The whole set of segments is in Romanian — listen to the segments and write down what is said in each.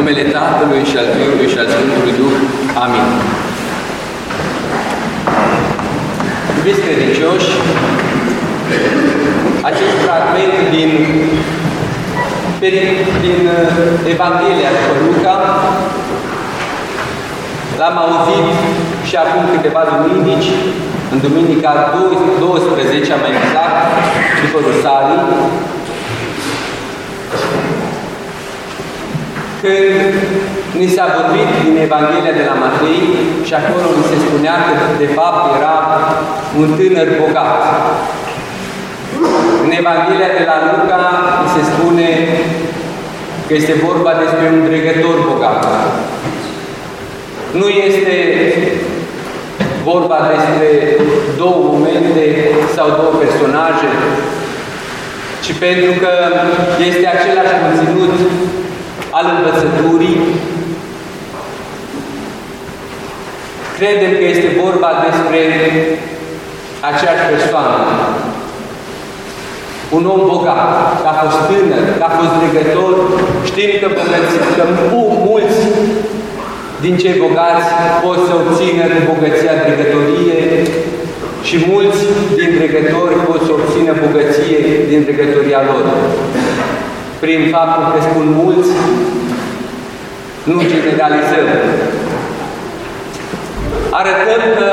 numele Tatălui și al Fiului și al Sfântului Duh. Amin. Iubiți credincioși, acest fragment din, din uh, Evanghelia după Luca l-am auzit și acum câteva duminici, în duminica 12, mai exact, după Rusalii, când ni s-a vorbit din Evanghelia de la Matei și acolo ni se spunea că de fapt era un tânăr bogat. În Evanghelia de la Luca se spune că este vorba despre un dregător bogat. Nu este vorba despre două momente sau două personaje, ci pentru că este același conținut al învățăturii, credem că este vorba despre aceeași persoană. Un om bogat, că a fost tânăr, că a fost dregător, știm că, bogății, că mulți din cei bogați pot să obțină bogăția dregătorie și mulți din dregători pot să obțină bogăție din dregătoria lor prin faptul că spun mulți, nu generalizăm. Arătăm că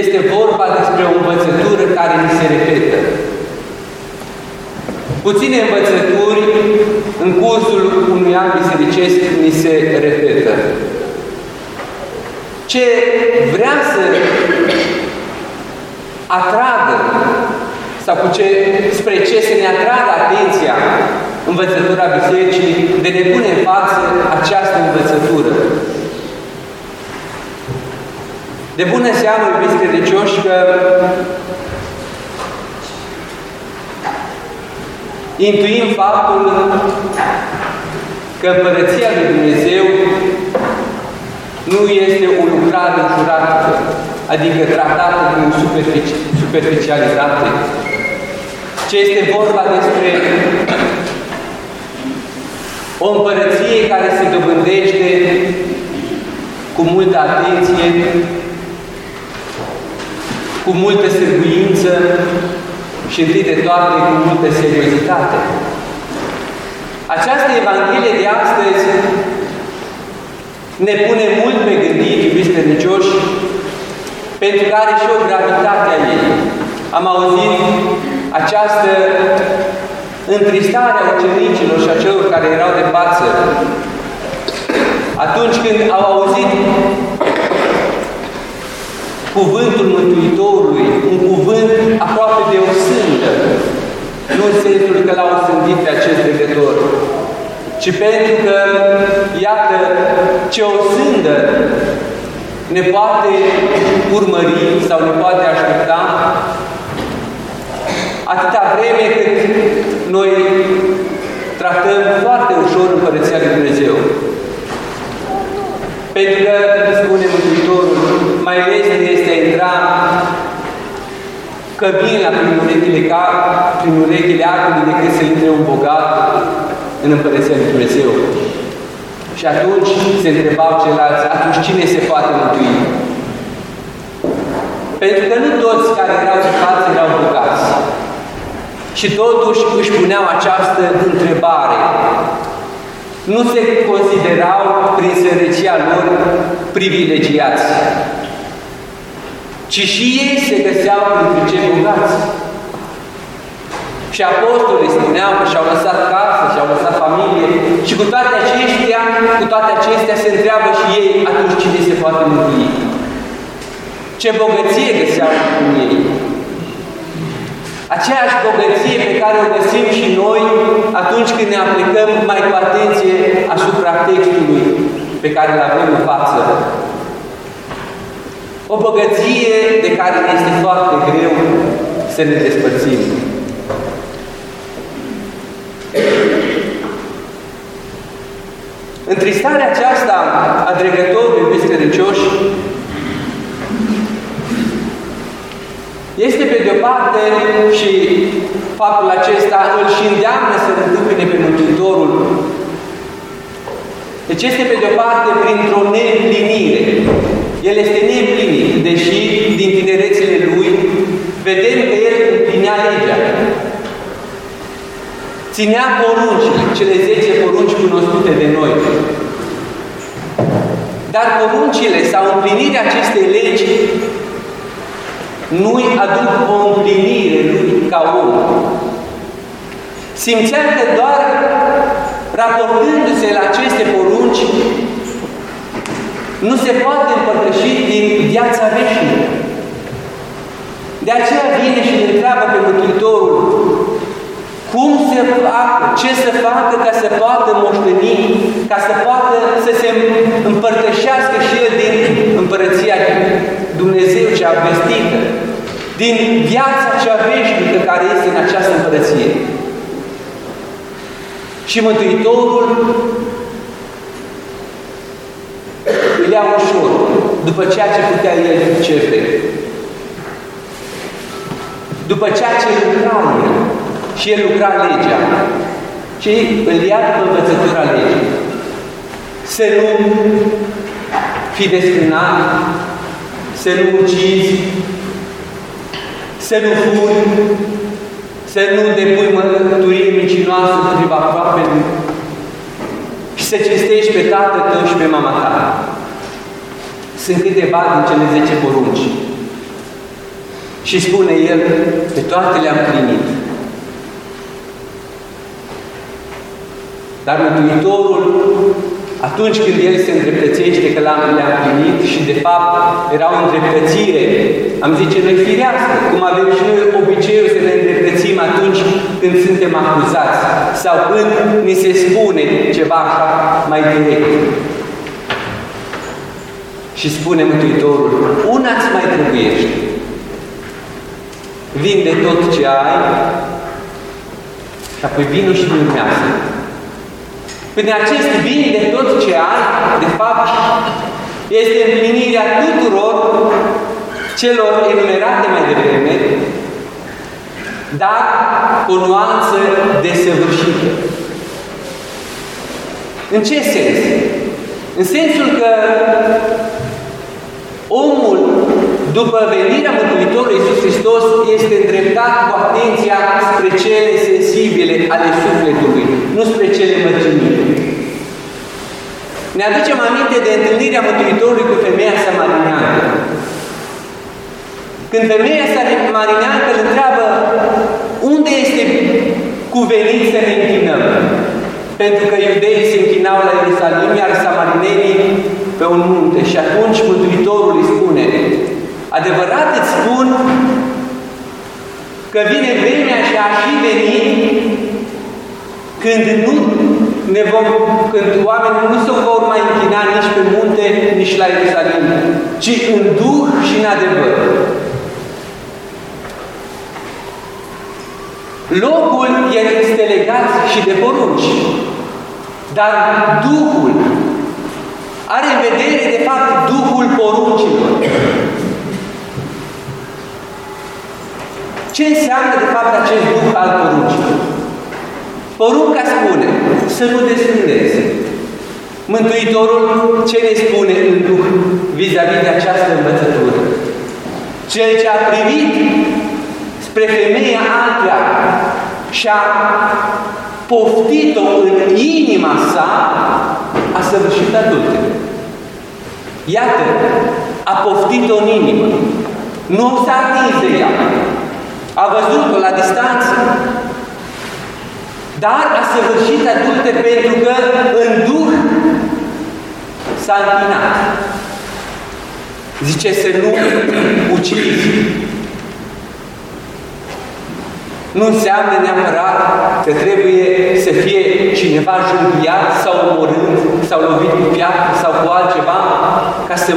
este vorba despre o învățătură care ni se repetă. Puține învățături în cursul unui an bisericesc ni se repetă. Ce vrea să atragă sau cu ce, spre ce să ne atragă atenția învățătura Bisericii, de ne pune în față această învățătură. De bună seamă, iubiți credincioși, că intuim faptul că Împărăția Lui Dumnezeu nu este o lucrare jurată, adică tratată cu superficialitate, ce este vorba despre o împărăție care se dobândește cu multă atenție, cu multă sârguință și întâi de toate cu multă seriozitate. Această Evanghelie de astăzi ne pune mult pe gândit, iubiți credincioși, pentru că are și o gravitate a ei. Am auzit această întristare a ucenicilor și a celor care erau de față atunci când au auzit cuvântul Mântuitorului, un cuvânt aproape de o sândă, nu în sensul că l-au sândit pe acest legător, ci pentru că, iată, ce o sândă ne poate urmări sau ne poate aștepta atâta vreme cât noi tratăm foarte ușor Împărăția Lui Dumnezeu. Pentru că, spune Mântuitorul, mai este este a intra că vin la prin urechile, ca, prin urechile arcului decât să intre un bogat în Împărăția Lui Dumnezeu. Și atunci se întrebau ceilalți, atunci cine se poate mântui? Pentru că nu toți care erau de față erau bogați. Și totuși își puneau această întrebare. Nu se considerau prin sărăcia lor privilegiați, ci și ei se găseau printre cei bogați. Și apostolii spuneau că și-au lăsat casă, și-au lăsat familie și cu toate acestea, cu toate acestea se întreabă și ei atunci cine se poate mântui. Ce bogăție găseau în ei. Aceeași bogăție pe care o găsim și noi atunci când ne aplicăm mai cu atenție asupra textului pe care îl avem în față. O bogăție de care este foarte greu să ne despărțim. Întristarea aceasta a dregătorului, iubiți credincioși, este pe de-o parte și faptul acesta îl și îndeamnă să întâmpine pe Mântuitorul. Deci este pe de-o parte printr-o neîmplinire. El este neîmplinit, deși din tinerețele lui vedem că el împlinea legea. Ținea poruncile, cele 10 porunci cunoscute de noi. Dar poruncile sau împlinirea acestei legi nu-i aduc o împlinire lui ca om. Simțea că doar raportându-se la aceste porunci nu se poate împărtăși din viața veșnică. De aceea vine și îl întreabă pe Mântuitorul cum se facă, ce să facă ca să poată moșteni, ca să poată să se împărtășească și el din împărăția Dumnezeu cea vestită, din viața cea veșnică care este în această împărăție. Și Mântuitorul îl ia ușor, după ceea ce putea el ce După ceea ce lucra el, și el lucra legea, și îl ia după învățătura legii. Să nu fi desfrânat, să nu ucizi, să nu furi, să nu depui mărturie mincinoasă împotriva aproapelui și să cinstești pe tatăl tău și pe mama ta. Sunt câteva din cele zece porunci. Și spune el, pe toate le-am primit. Dar Mântuitorul, atunci când El se îndreptățește că l-am le-a primit și de fapt era o îndreptățire, am zice noi firească, cum avem și noi obiceiul să ne îndreptățim atunci când suntem acuzați sau când ni se spune ceva așa mai direct. Și spune Mântuitorul, una îți mai trebuiește. Vinde tot ce ai și apoi vinul și urmează. Prin acest vin de tot ce ai, de fapt, este împlinirea tuturor celor enumerate mai devreme, dar cu nuanță desăvârșită. În ce sens? În sensul că omul, după venirea Mântuitorului Iisus Hristos, este îndreptat cu atenția spre cele sensibile ale sufletului, nu spre cele mărginite. Ne aducem aminte de întâlnirea Mântuitorului cu femeia samarineancă. Când femeia samarineancă îl întreabă unde este cuvenit să ne închinăm? Pentru că iudeii se închinau la Ierusalim, iar samarinenii pe un munte. Și atunci Mântuitorul îi spune, adevărat îți spun că vine vremea și a și venit când nu ne vom, când oamenii nu se vor mai închina nici pe munte, nici la Ierusalim, ci în Duh și în adevăr. Locul este legat și de porunci, dar Duhul are în vedere, de fapt, Duhul poruncilor. Ce înseamnă, de fapt, acest Duh al poruncilor? Porunca spune să nu desfrânezi. Mântuitorul ce ne spune în Duh vis-a-vis -vis de această învățătură? Cel ce a privit spre femeia altă și a poftit-o în inima sa, a săvârșit adultere. Iată, a poftit-o în inimă. Nu s-a atins de ea. A văzut-o la distanță. Dar a săvârșit adulter pentru că în Duh s-a închinat. Zice să nu ucizi. Nu înseamnă neapărat că trebuie să fie cineva junghiat sau omorât sau lovit cu piatră sau cu altceva ca să,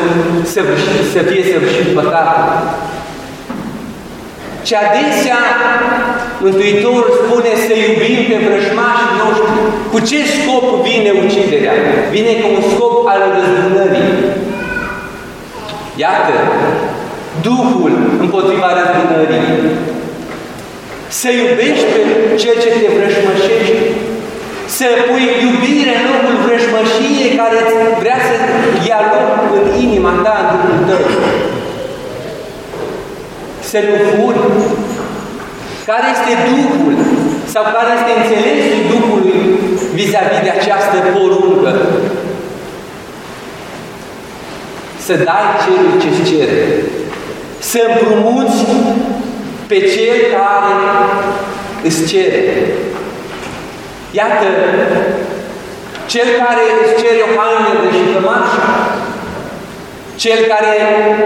să, să fie săvârșit păcatul. Și adesea Mântuitorul spune să iubim pe vrăjmașii noștri. Cu ce scop vine uciderea? Vine cu un scop al răzbunării. Iată, Duhul împotriva răzbunării. Să iubești pe cel ce te vrășmășește, să pui iubire în locul vrăjmășiei care vrea să ia loc în inima ta, în Duhul tău. Să nu furi. Care este Duhul sau care este înțelesul Duhului vis-a-vis -vis de această poruncă? Să dai celui ce-ți cere. Să împrumuți pe cel care îți cere. Iată, cel care îți cere o haină de și cămașă, cel care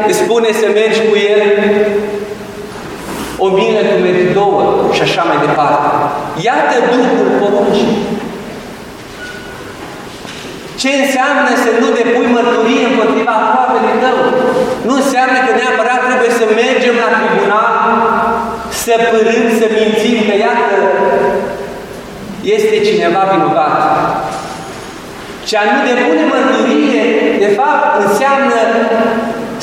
îți spune să mergi cu el, o mine tu mergi două și așa mai departe. Iată Duhul poruncii. Ce înseamnă să nu depui mărturie împotriva aproapele tău? Nu înseamnă că neapărat trebuie să mergem la tribunal, să părâm, să mințim că iată, este cineva vinovat. Și a nu depune mărturie, de fapt, înseamnă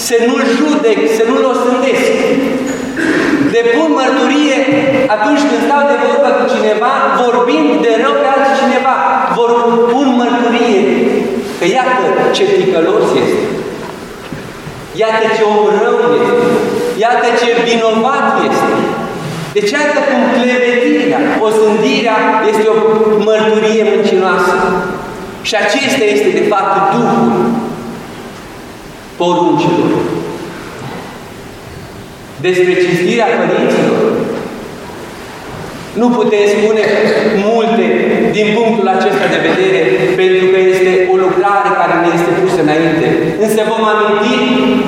să nu-l judec, să nu-l osândesc. Depun mărturie atunci când stau de vorbă cu cineva, vorbind de rău pe altcineva. Vor pun mărturie că iată ce ticălos este. Iată ce om rău este. Iată ce vinovat este. Deci iată cum clevetirea, osândirea este o mărturie mâncinoasă. Și acesta este de fapt Duhul poruncilor. Despre cinstirea părinților nu putem spune multe din punctul acesta de vedere, pentru că este o lucrare care ne este pusă înainte. Însă vom aminti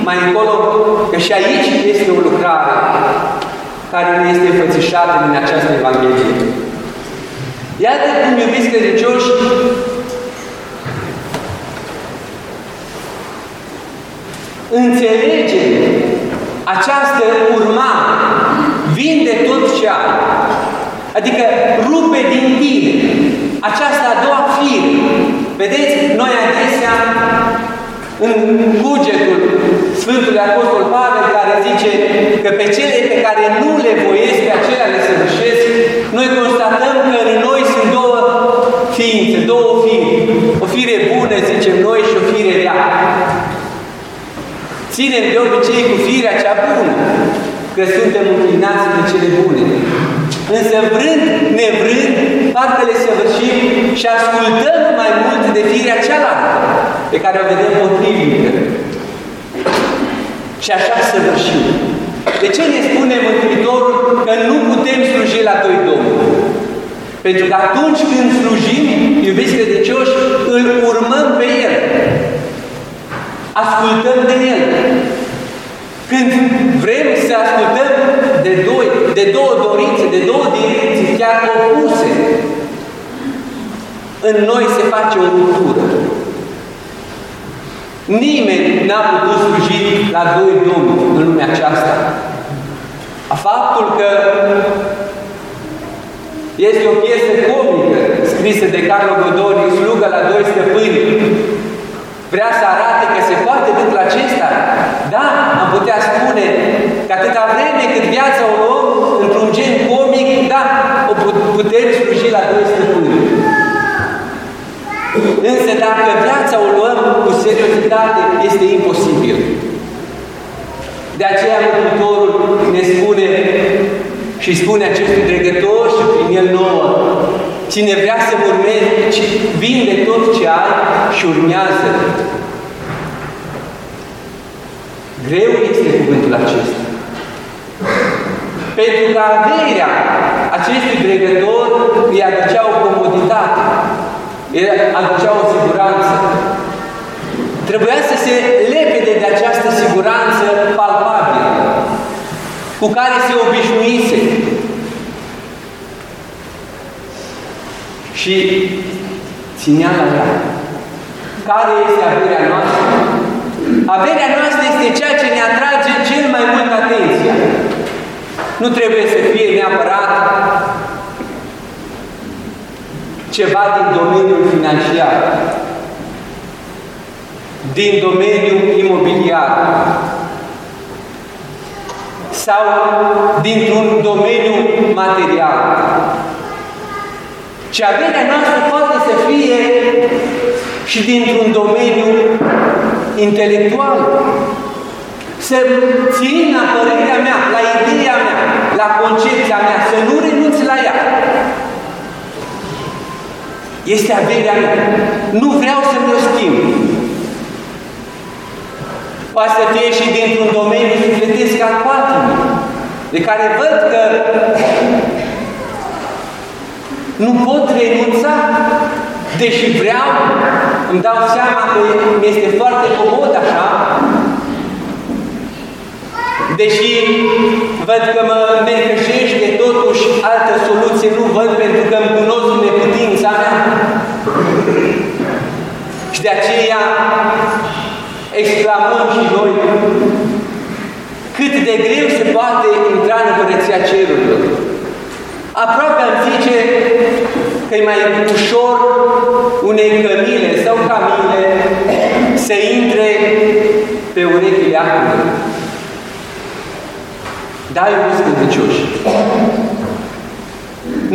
mai încolo că și aici este o lucrare care ne este înfățișată din această Evanghelie. Iată cum, iubiți credincioși, înțelege această urmare, vinde tot ce ai. Adică rupe din tine această a doua fire. Vedeți, noi adesea în cugetul Sfântului Apostol Pavel care zice că pe cele pe care nu le voiesc, pe acelea le săvârșesc, noi constatăm că în noi sunt două ființe, două fire. O fire bună, zicem noi, și o fire rea. Ținem de obicei cu firea cea bună, că suntem înclinați de cele bune. Însă vrând, nevrând, parcă le săvârșim și ascultăm mai mult de firea cealaltă, pe care o vedem potrivnică. Și așa săvârșim. De ce ne spune Mântuitorul că nu putem sluji la doi Domnului? Pentru că atunci când slujim, iubiți credincioși, îl urmăm pe El. Ascultăm de El. Când vrem să ascultăm de, doi, de două dorințe, de două direcții chiar opuse, în noi se face o ruptură. Nimeni n-a putut sluji la doi domni în lumea aceasta. A faptul că este o piesă comică scrisă de Carlo Godoni, slugă la doi stăpâni, vrea să arate că se poate lucrul acesta. Da, am putea spune că atâta vreme cât viața o luăm într-un gen comic, da, o putem sluji la doi stăpâni. Însă dacă viața o luăm cu seriozitate, este imposibil. De aceea Mântuitorul ne spune și spune acestui dregător și prin el nouă, cine vrea să urmeze, vinde tot ce ai și urmează. Greu este cuvântul acesta. Pentru că averea acestui dregător îi aducea o comoditate, îi aducea o siguranță. Trebuia să se lepede de această siguranță palpabilă, cu care se obișnuise. Și ținea la ea. Care este averea noastră? Averea noastră este ceea ce ne atrage cel mai mult atenția. Nu trebuie să fie neapărat ceva din domeniul financiar, din domeniul imobiliar sau dintr-un domeniu material. Și averea noastră poate să fie și dintr-un domeniu intelectual. Să țin la părerea mea, la ideea mea, la concepția mea, să nu renunț la ea. Este averea mea. Nu vreau să mi-o schimb. Poate să fie și dintr-un domeniu sufletesc al patimii, de care văd că nu pot renunța, deși vreau, îmi dau seama că mi este foarte comod așa, deși văd că mă necășește, totuși altă soluție nu văd pentru că îmi cunosc neputința mea. Și de aceea exclamăm și noi cât de greu se poate intra în Împărăția Cerurilor. Aproape am zice că e mai ușor unei cămile sau camile să intre pe urechile acului. Da, iubiți credincioși,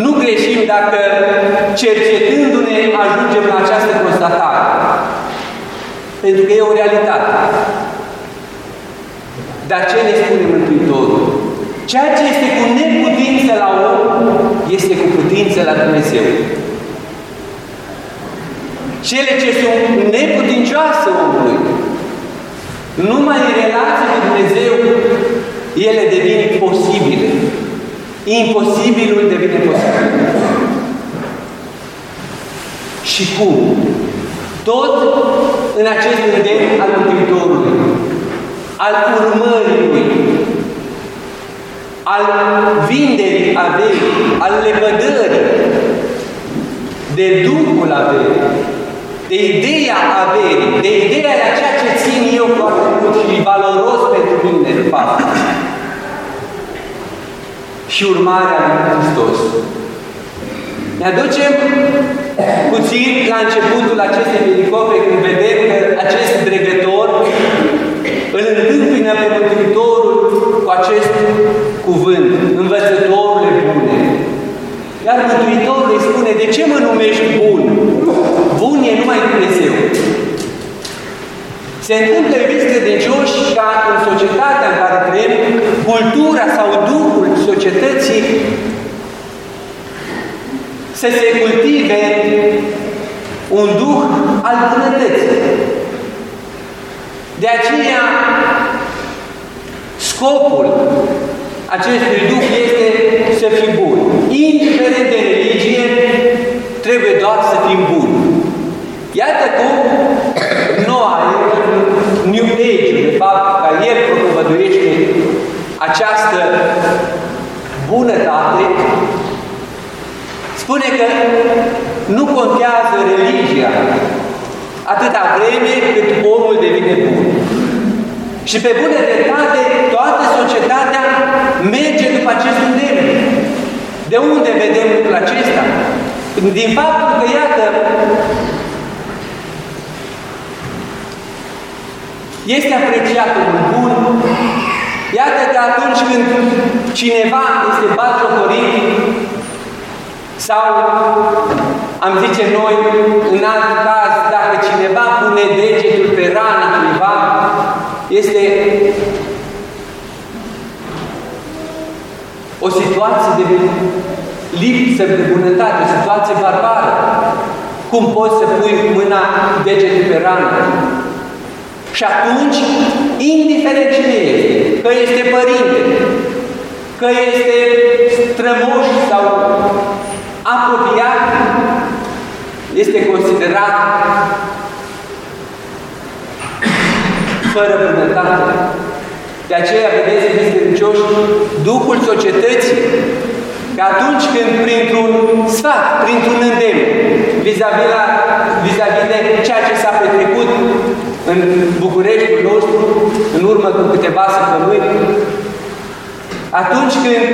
nu greșim dacă cercetându-ne ajungem la această constatare. Pentru că e o realitate. Dar ce ne spune Mântuitorul? Ceea ce este cu neputință la om, este cu putință la Dumnezeu. Cele ce sunt neputincioase omului, numai în relație cu Dumnezeu, ele devin posibile. Imposibilul devine posibil. Și cum? Tot în acest îndemn al Mântuitorului, al urmării Lui, al vinderii averii, al lepădării, de Duhul averii, de ideea averii, de ideea de ceea ce țin eu foarte mult și valoros pentru mine, de fapt. Și urmarea lui Hristos. Ne aducem puțin la începutul acestei pericope când vedem că acest dregător îl întâmpină pe Mântuitorul cu acest cuvânt, învățătorule bune. Iar Mântuitorul îi spune, de ce mă numești bun? Bun e numai Dumnezeu. Se întâmplă, iubiți credincioși, ca în societatea în care trăim, cultura sau duhul societății să se cultive un duh al bunătății. De aceea, scopul acestui duh este să fim buni. Indiferent de religie, trebuie doar să fim buni. Iată cum noua New Age, de fapt, ca el propovăduiește această bunătate, spune că nu contează religia atâta vreme cât omul devine bun. Și pe bună dreptate, toată societatea merge după acest îndemn. De unde vedem lucrul acesta? Din faptul că, iată, este apreciat un bun, iată că atunci când cineva este batjocorit sau, am zice noi, în alt caz, dacă cineva pune degetul pe rana cuiva, este o situație de lipsă de bunătate, o situație barbară. Cum poți să pui mâna degetul pe rană? Și atunci, indiferent cine este, că este părinte, că este strămoș sau apropiat, este considerat fără bunătate. De aceea, vedeți, iubiți credincioși, Duhul societății, că atunci când printr-un sfat, printr-un îndemn, vis-a-vis vis, -vis de ceea ce s-a petrecut în Bucureștiul nostru, în urmă cu câteva săptămâni, atunci când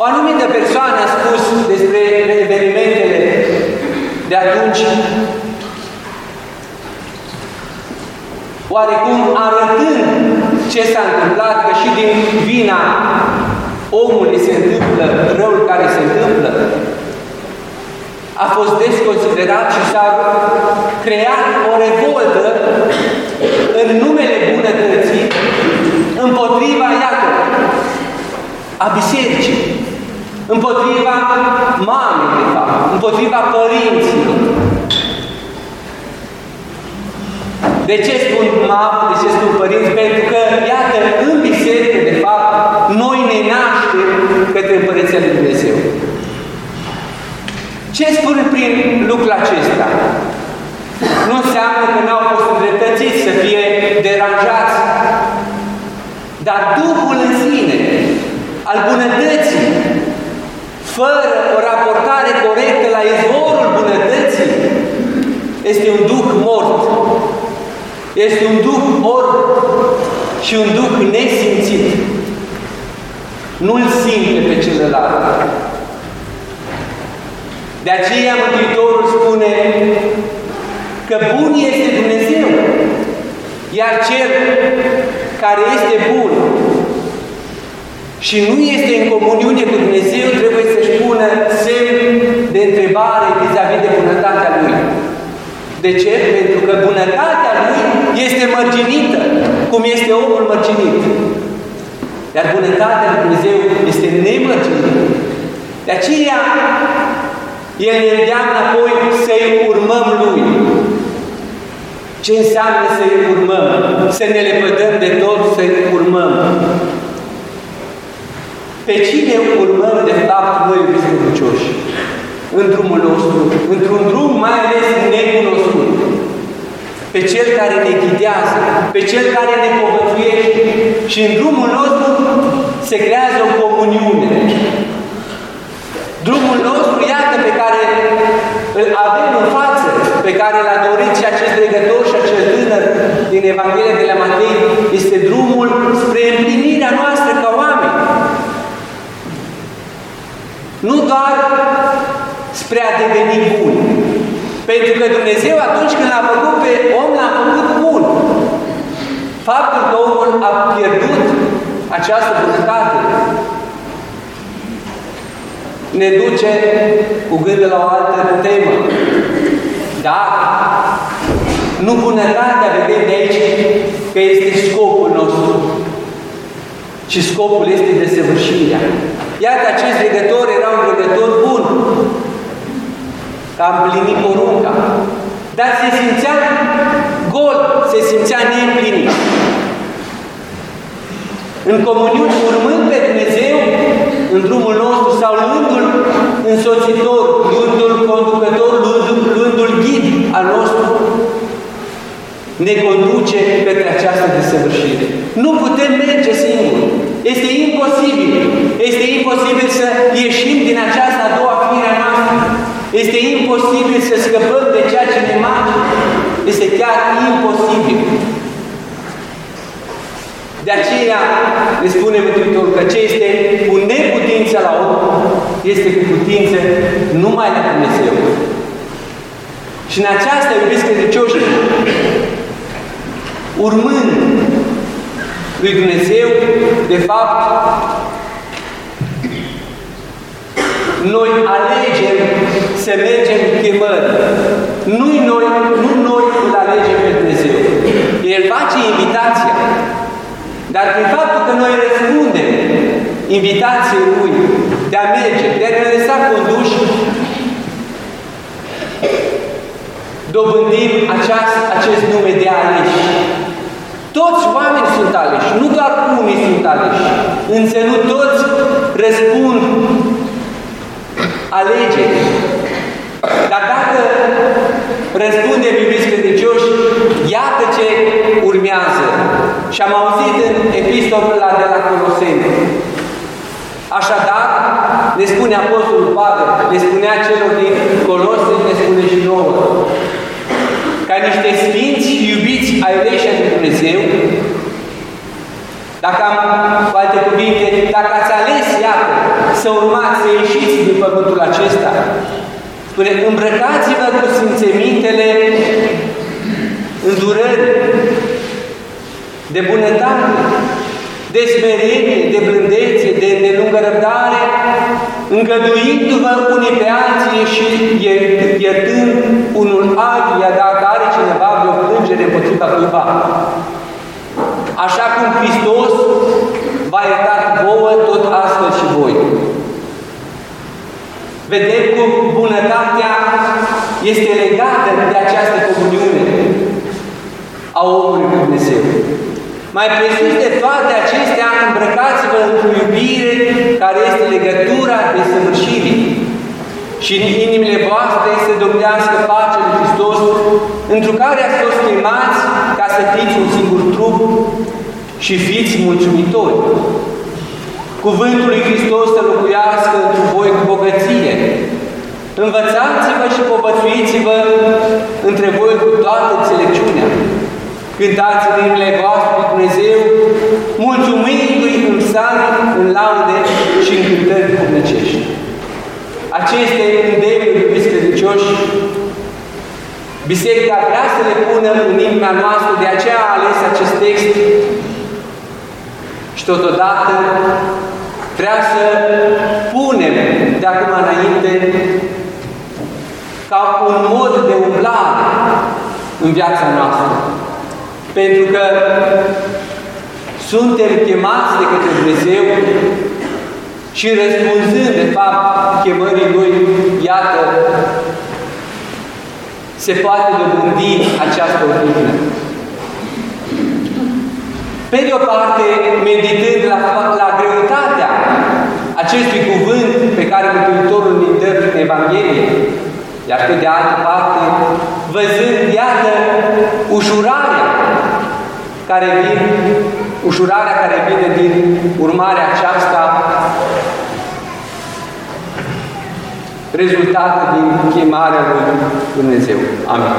o anumită persoană a spus despre evenimentele de atunci, oarecum arătând ce s-a întâmplat, că și din vina omului se întâmplă răul care se întâmplă, a fost desconsiderat și s-a creat o revoltă în numele bunătății împotriva, iată, a bisericii, împotriva mamei, de fapt, împotriva părinților. De ce spun mamă, de ce spun părinți? Pentru că, iată, în biserică, de fapt, noi ne naștem către Împărăția Lui Dumnezeu. Ce spun prin lucrul acesta? Nu înseamnă că nu au fost îndreptățiți să fie deranjați, dar Duhul în sine, al bunătății, fără o raportare corectă la izvorul bunătății, este un duh mort. Este un duh orb și un duh nesimțit. Nu-l simte pe celălalt. De aceea Mântuitorul spune că bun este Dumnezeu, iar cel care este bun și nu este în comuniune cu Dumnezeu trebuie să-și pună semn de întrebare vis-a-vis -vis de bunătatea Lui. De ce? Pentru că bunătatea Lui este mărginită, cum este omul mărginit. Iar bunătatea Lui Dumnezeu este nemărginită. De aceea, El ne îndeamnă apoi să-i urmăm Lui. Ce înseamnă să-i urmăm? Să ne lepădăm de tot, să-i urmăm. Pe cine urmăm, de fapt, noi, iubiți credincioși? În drumul nostru, într-un drum mai ales necunoscut. Pe Cel care ne ghidează, pe Cel care ne povățuiește și în drumul nostru se creează o comuniune. Drumul nostru, iată, pe care îl avem în față, pe care l-a dorit și acest dregător și acel tânăr din Evanghelia de la Matei, este drumul spre împlinirea noastră ca oameni. Nu doar spre a deveni bun. Pentru că Dumnezeu atunci când l-a făcut pe om, l-a făcut bun. Faptul că omul a pierdut această bunătate ne duce cu gândul la o altă temă. Dar nu bunătatea vedem de aici că este scopul nostru, ci scopul este desăvârșirea. Iată, acest legător era un legător bun, că a împlinit porunca, dar se simțea gol, se simțea neîmplinit. În comuniune, urmând pe Dumnezeu, în drumul nostru sau luându-L însoțitor, luându-L conducător, luându-L ghid al nostru, ne conduce către această desăvârșire. Nu putem merge singuri. Este imposibil. Este imposibil să ieșim din această a doua fire a noastră. Este imposibil să scăpăm de ceea ce ne mancă. Este chiar imposibil. De aceea ne spune Mântuitorul că ce este cu neputință la om, este cu putință numai la Dumnezeu. Și în aceasta, iubiți credincioși, urmând lui Dumnezeu, de fapt, noi alegem să mergem chemări. Nu noi, nu noi îl alegem pe Dumnezeu. El face invitația. Dar prin faptul că noi răspundem invitației Lui de a merge, de a ne lăsa conduși, dobândim aceast, acest nume de aleși. Toți oamenii sunt aleși, nu doar unii sunt aleși. Însă nu toți răspund alegeri. Dar dacă răspundem, iubiți credincioși, iată ce urmează. Și am auzit în epistola de la Coloseni. Așadar, ne spune Apostolul Pavel, le spunea celor din Colose, ne spune și nouă, ca niște sfinți și iubiți ai leșa de Dumnezeu, dacă am, cu alte cuvinte, dacă ați ales, iată, să urmați, să ieșiți din pământul acesta, spune, îmbrăcați-vă cu simțemintele îndurări, de bunătate, de smerenie, de blândețe, de, de lungă răbdare, îngăduindu-vă unii pe alții și iertând unul altuia dacă are cineva vreo plângere împotriva cuiva. Așa cum Hristos v-a iertat vouă, tot astfel și voi. Vedem cum bunătatea este legată de această comuniune a omului cu Dumnezeu. Mai presus de toate acestea, îmbrăcați-vă într-o iubire care este legătura de săvârșirii și în inimile voastre să domnească pacea lui Hristos, într care ați fost chemați ca să fiți un singur trup și fiți mulțumitori. Cuvântul lui Hristos să locuiască într voi cu bogăție. Învățați-vă și povățuiți-vă între voi cu toată înțelepciunea. Cântați în inimile voastre cu Dumnezeu, mulțumindu-i în psalmi, în laude și în cântări dumnecești. Aceste îndemnuri, iubiți credincioși, Biserica vrea să le pună în inima noastră, de aceea a ales acest text și totodată Trebuie să punem de acum înainte ca un mod de umblare în viața noastră. Pentru că suntem chemați de către Dumnezeu și răspunzând, de fapt, chemării Lui, iată, se poate dobândi această ordine. Pe de o parte, meditând la, la greutatea acestui cuvânt pe care Mântuitorul îl dă prin Evanghelie, iar pe de altă parte, văzând, iată, ușurarea care vine, ușurarea care vine din urmarea aceasta, rezultată din chemarea lui Dumnezeu. Amin.